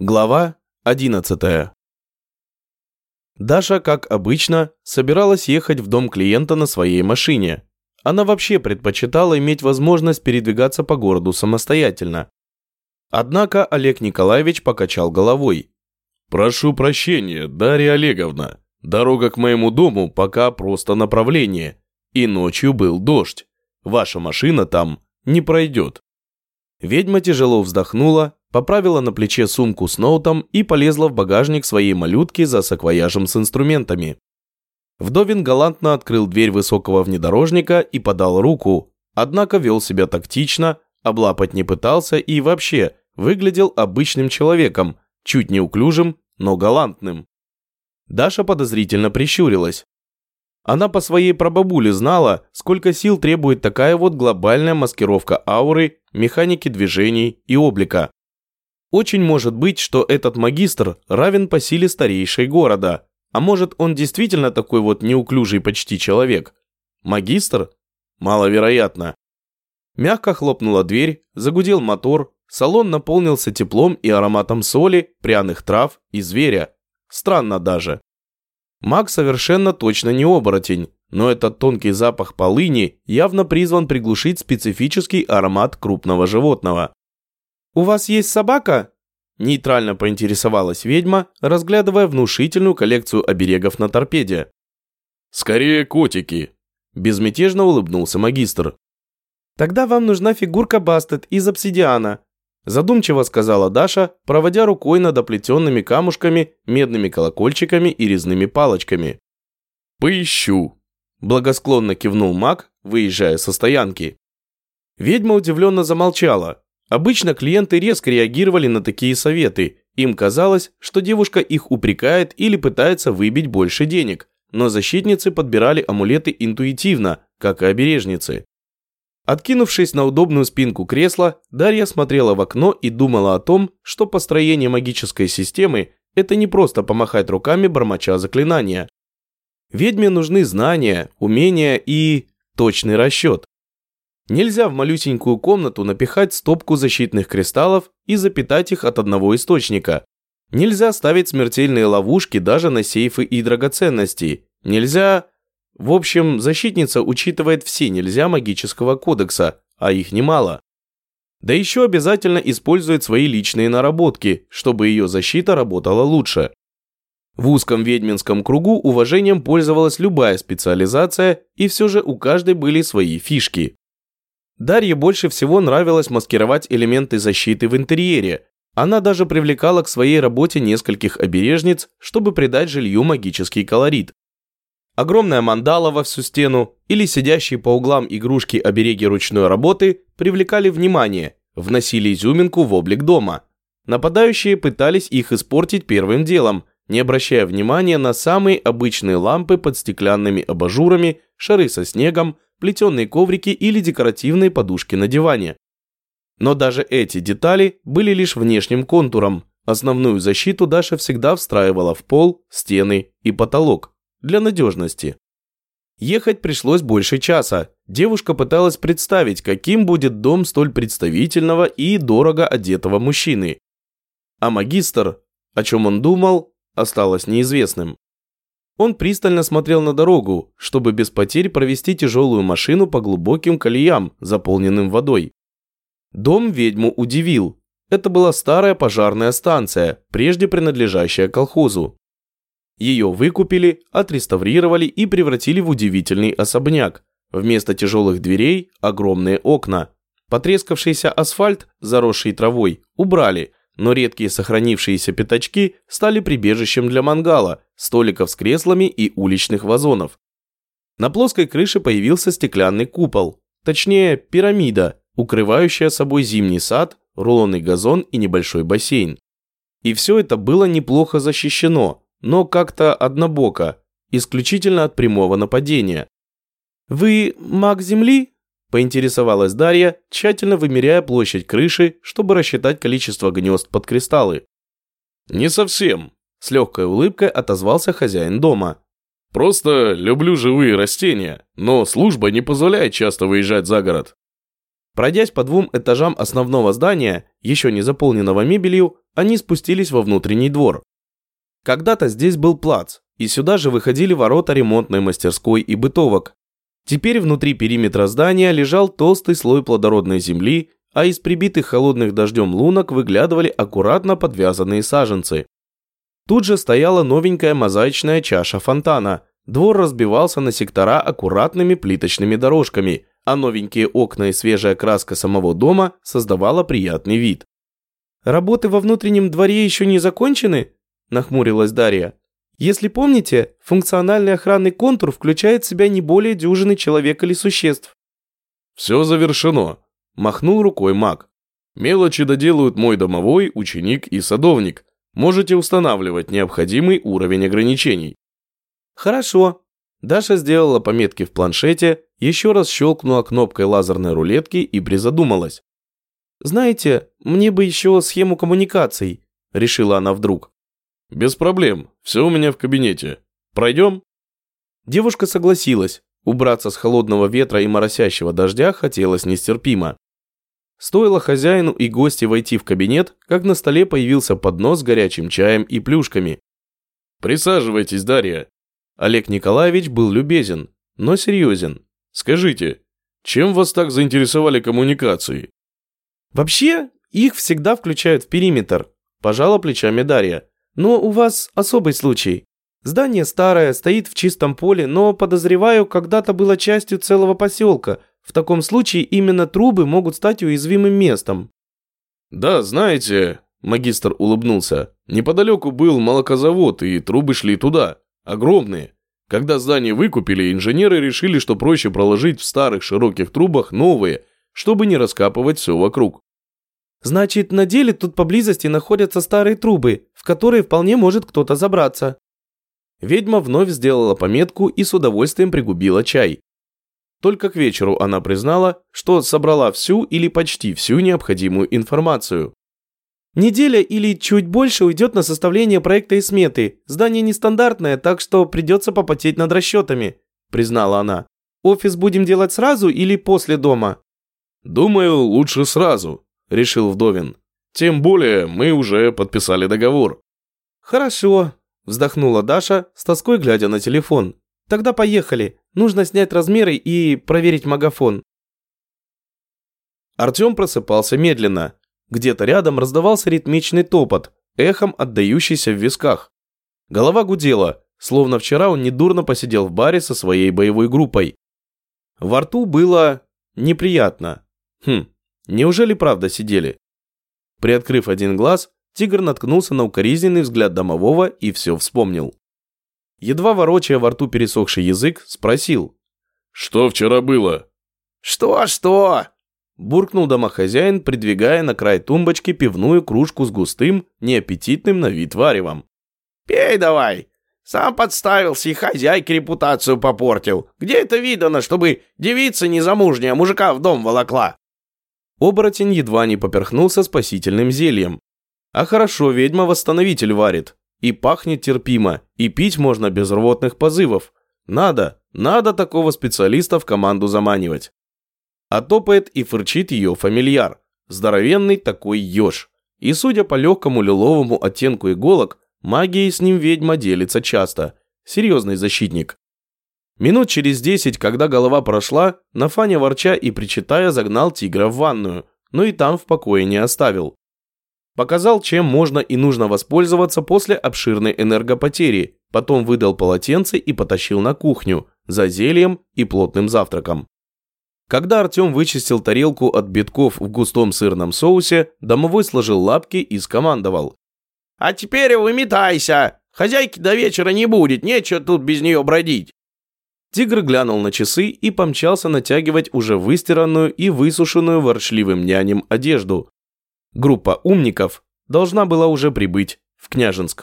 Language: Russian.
Глава 11 Даша, как обычно, собиралась ехать в дом клиента на своей машине. Она вообще предпочитала иметь возможность передвигаться по городу самостоятельно. Однако Олег Николаевич покачал головой. «Прошу прощения, Дарья Олеговна. Дорога к моему дому пока просто направление. И ночью был дождь. Ваша машина там не пройдет». Ведьма тяжело вздохнула, поправила на плече сумку с ноутом и полезла в багажник своей малютки за саквояжем с инструментами. Вдовин галантно открыл дверь высокого внедорожника и подал руку, однако вел себя тактично, облапать не пытался и вообще выглядел обычным человеком, чуть неуклюжим, но галантным. Даша подозрительно прищурилась. Она по своей прабабуле знала, сколько сил требует такая вот глобальная маскировка ауры, механики движений и облика. Очень может быть, что этот магистр равен по силе старейшей города. А может, он действительно такой вот неуклюжий почти человек? Магистр? Маловероятно. Мягко хлопнула дверь, загудел мотор, салон наполнился теплом и ароматом соли, пряных трав и зверя. Странно даже. Маг совершенно точно не оборотень, но этот тонкий запах полыни явно призван приглушить специфический аромат крупного животного. «У вас есть собака?» Нейтрально поинтересовалась ведьма, разглядывая внушительную коллекцию оберегов на торпеде. «Скорее котики!» Безмятежно улыбнулся магистр. «Тогда вам нужна фигурка Бастет из обсидиана», задумчиво сказала Даша, проводя рукой над оплетенными камушками, медными колокольчиками и резными палочками. «Поищу», благосклонно кивнул маг, выезжая со стоянки. Ведьма удивленно замолчала, Обычно клиенты резко реагировали на такие советы. Им казалось, что девушка их упрекает или пытается выбить больше денег. Но защитницы подбирали амулеты интуитивно, как и обережницы. Откинувшись на удобную спинку кресла, Дарья смотрела в окно и думала о том, что построение магической системы – это не просто помахать руками бормоча заклинания. Ведьме нужны знания, умения и точный расчет. Нельзя в малюсенькую комнату напихать стопку защитных кристаллов и запитать их от одного источника. Нельзя ставить смертельные ловушки даже на сейфы и драгоценности. Нельзя... В общем, защитница учитывает все нельзя магического кодекса, а их немало. Да еще обязательно использует свои личные наработки, чтобы ее защита работала лучше. В узком ведьминском кругу уважением пользовалась любая специализация, и все же у каждой были свои фишки. Дарье больше всего нравилось маскировать элементы защиты в интерьере. Она даже привлекала к своей работе нескольких обережниц, чтобы придать жилью магический колорит. Огромная мандала во всю стену или сидящие по углам игрушки-обереги ручной работы привлекали внимание, вносили изюминку в облик дома. Нападающие пытались их испортить первым делом, не обращая внимания на самые обычные лампы под стеклянными абажурами, шары со снегом, плетеные коврики или декоративные подушки на диване. Но даже эти детали были лишь внешним контуром. Основную защиту Даша всегда встраивала в пол, стены и потолок для надежности. Ехать пришлось больше часа. Девушка пыталась представить, каким будет дом столь представительного и дорого одетого мужчины. А магистр, о чем он думал, осталось неизвестным. Он пристально смотрел на дорогу, чтобы без потерь провести тяжелую машину по глубоким колеям, заполненным водой. Дом ведьму удивил. Это была старая пожарная станция, прежде принадлежащая колхозу. Ее выкупили, отреставрировали и превратили в удивительный особняк. Вместо тяжелых дверей – огромные окна. Потрескавшийся асфальт, заросший травой, убрали – но редкие сохранившиеся пятачки стали прибежищем для мангала, столиков с креслами и уличных вазонов. На плоской крыше появился стеклянный купол, точнее пирамида, укрывающая собой зимний сад, рулонный газон и небольшой бассейн. И все это было неплохо защищено, но как-то однобоко, исключительно от прямого нападения. «Вы маг Земли?» Поинтересовалась Дарья, тщательно вымеряя площадь крыши, чтобы рассчитать количество гнезд под кристаллы. «Не совсем», – с легкой улыбкой отозвался хозяин дома. «Просто люблю живые растения, но служба не позволяет часто выезжать за город». Пройдясь по двум этажам основного здания, еще не заполненного мебелью, они спустились во внутренний двор. Когда-то здесь был плац, и сюда же выходили ворота ремонтной мастерской и бытовок. Теперь внутри периметра здания лежал толстый слой плодородной земли, а из прибитых холодных дождем лунок выглядывали аккуратно подвязанные саженцы. Тут же стояла новенькая мозаичная чаша фонтана. Двор разбивался на сектора аккуратными плиточными дорожками, а новенькие окна и свежая краска самого дома создавала приятный вид. «Работы во внутреннем дворе еще не закончены?» – нахмурилась Дарья. «Если помните, функциональный охранный контур включает в себя не более дюжины человек или существ». «Все завершено», – махнул рукой маг. «Мелочи доделают мой домовой, ученик и садовник. Можете устанавливать необходимый уровень ограничений». «Хорошо». Даша сделала пометки в планшете, еще раз щелкнула кнопкой лазерной рулетки и призадумалась. «Знаете, мне бы еще схему коммуникаций», – решила она вдруг. «Без проблем, все у меня в кабинете. Пройдем?» Девушка согласилась. Убраться с холодного ветра и моросящего дождя хотелось нестерпимо. Стоило хозяину и гости войти в кабинет, как на столе появился поднос с горячим чаем и плюшками. «Присаживайтесь, Дарья». Олег Николаевич был любезен, но серьезен. «Скажите, чем вас так заинтересовали коммуникации?» «Вообще, их всегда включают в периметр», – пожала плечами Дарья. «Но у вас особый случай. Здание старое, стоит в чистом поле, но, подозреваю, когда-то было частью целого поселка. В таком случае именно трубы могут стать уязвимым местом». «Да, знаете», – магистр улыбнулся, – «неподалеку был молокозавод, и трубы шли туда. Огромные. Когда здание выкупили, инженеры решили, что проще проложить в старых широких трубах новые, чтобы не раскапывать все вокруг. Значит, на деле тут поблизости находятся старые трубы, которые вполне может кто-то забраться. Ведьма вновь сделала пометку и с удовольствием пригубила чай. Только к вечеру она признала, что собрала всю или почти всю необходимую информацию. Неделя или чуть больше уйдет на составление проекта и сметы. Здание нестандартное, так что придется попотеть над расчетами», – признала она. «Офис будем делать сразу или после дома?» «Думаю, лучше сразу», – решил Вдовин. «Тем более мы уже подписали договор». «Хорошо», – вздохнула Даша, с тоской глядя на телефон. «Тогда поехали. Нужно снять размеры и проверить магафон». Артем просыпался медленно. Где-то рядом раздавался ритмичный топот, эхом отдающийся в висках. Голова гудела, словно вчера он недурно посидел в баре со своей боевой группой. Во рту было неприятно. Хм, Неужели правда сидели? Приоткрыв один глаз, тигр наткнулся на укоризненный взгляд домового и все вспомнил. Едва ворочая во рту пересохший язык, спросил. «Что вчера было?» «Что-что?» Буркнул домохозяин, придвигая на край тумбочки пивную кружку с густым, неаппетитным на вид варевом. «Пей давай! Сам подставился и хозяйке репутацию попортил. Где это видано, чтобы девица незамужняя мужика в дом волокла?» Оборотень едва не поперхнулся спасительным зельем. А хорошо, ведьма-восстановитель варит. И пахнет терпимо, и пить можно без рвотных позывов. Надо, надо такого специалиста в команду заманивать. А топает и фырчит ее фамильяр. Здоровенный такой еж. И судя по легкому лиловому оттенку иголок, магией с ним ведьма делится часто. Серьезный защитник. Минут через десять, когда голова прошла, Нафаня ворча и причитая загнал тигра в ванную, но и там в покое не оставил. Показал, чем можно и нужно воспользоваться после обширной энергопотери, потом выдал полотенце и потащил на кухню, за зельем и плотным завтраком. Когда Артем вычистил тарелку от битков в густом сырном соусе, домовой сложил лапки и скомандовал. «А теперь выметайся! Хозяйки до вечера не будет, нечего тут без нее бродить!» Тигр глянул на часы и помчался натягивать уже выстиранную и высушенную ворчливым нянем одежду. Группа умников должна была уже прибыть в Княжинск.